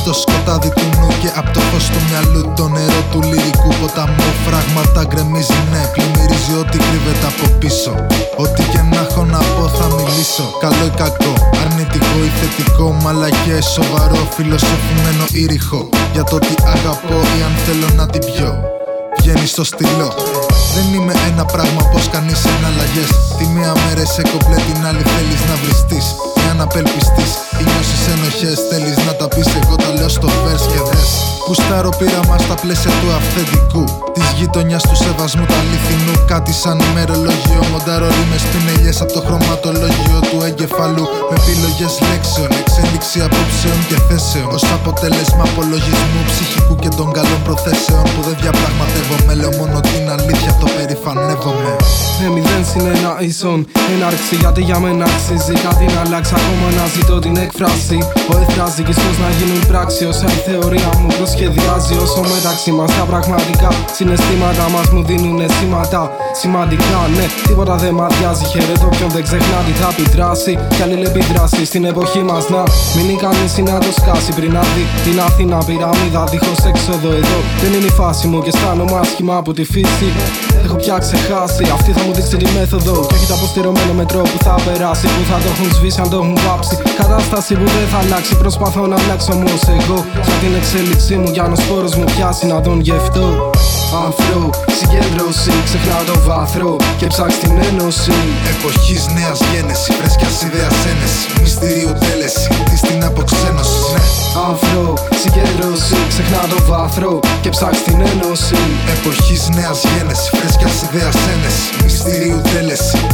Απ' το σκοτάδι του νου και απ' το φως του μυαλού Το νερό του λυρικού ποταμού. Φράγματα γκρεμίζει ναι Πλημμυρίζει ό,τι κρύβεται από πίσω. Ό,τι και να έχω να πω θα μιλήσω. Καλό ή κακό, αρνητικό ή θετικό Μαλακέ, σοβαρό, φιλοσοφημένο ήρυχο. Για το τι αγαπώ ή αν θέλω να την πιω. Βγαίνει στο στυλό. Δεν είμαι ένα πράγμα πως κανείς εναλλαγές. Τη μία μέρα σε κομπλέ την άλλη θέλεις να βριστείς. Ή αν απελπιστείς ή νιώσεις ενοχές Θέλεις να τα πεις εγώ δες Κουστάρω πείραμα στα πλαίσια του αυθεντικού Της γειτονιάς του σεβασμού τα αληθινού Κάτι σαν ημερολόγιο. Μοντάρω ρήμες πινελιές από το χρωματολόγιο του εγκεφαλού Με επιλογές λέξεων, εξέλιξη απόψεων και θέσεων. Ω αποτέλεσμα απολογισμού ψυχικού και των καλών προθέσεων Που δεν διαπραγματεύομαι, ίσον έναρξη Γιατί για μένα αξίζει κάτι να αλλάξει Ακόμα να ζητώ την έκφραση Ο εθράζει και να γίνουν πράξη Όσα η θεωρία μου προσχεδιάζει Όσο μεταξύ μας τα πραγματικά συναισθήματα μας μου δίνουν σήματα Σημαντικά, ναι, τίποτα δεν μ' αδειάζει. Χαιρετώ ποιον δεν ξεχνά τι θα επιδράσει. Κι αλληλεπιδράσει στην εποχή μας να μείνει κανείς ή να το σκάσει πριν να δει την Αθήνα πυραμίδα δίχως έξοδο εδώ. Δεν είναι η φάση μου και αισθάνομαι άσχημα από τη φύση. Έχω πια ξεχάσει. Αυτή θα μου δείξει τη μέθοδο. Και όχι το αποστηρωμένο μετρό που θα περάσει. Που θα το έχουν σβήσει αν το έχουν βάψει. Κατάσταση που δεν θα αλλάξει. Προσπαθώ να αλλάξω όμως εγώ. Για την εξέλιξή μου, για να σπόρο μου πιάσει να τον γευτώ. Αφρό, συγκέντρωση, ξεχνάω το βάθρο και ψάξ την ένωση. Εποχής νέας γένεση, φρέσκια ιδέας ένεση. Μυστηρίου τέλεση, τη στην αποξένωση. Ξεχνάω το βάθρο και ψάξ την ένωση. Εποχής νέας γένεσης, φρέσκιας ιδέας ένεσης. Μυστηρίου τέλεση, τη στην αποξένωση.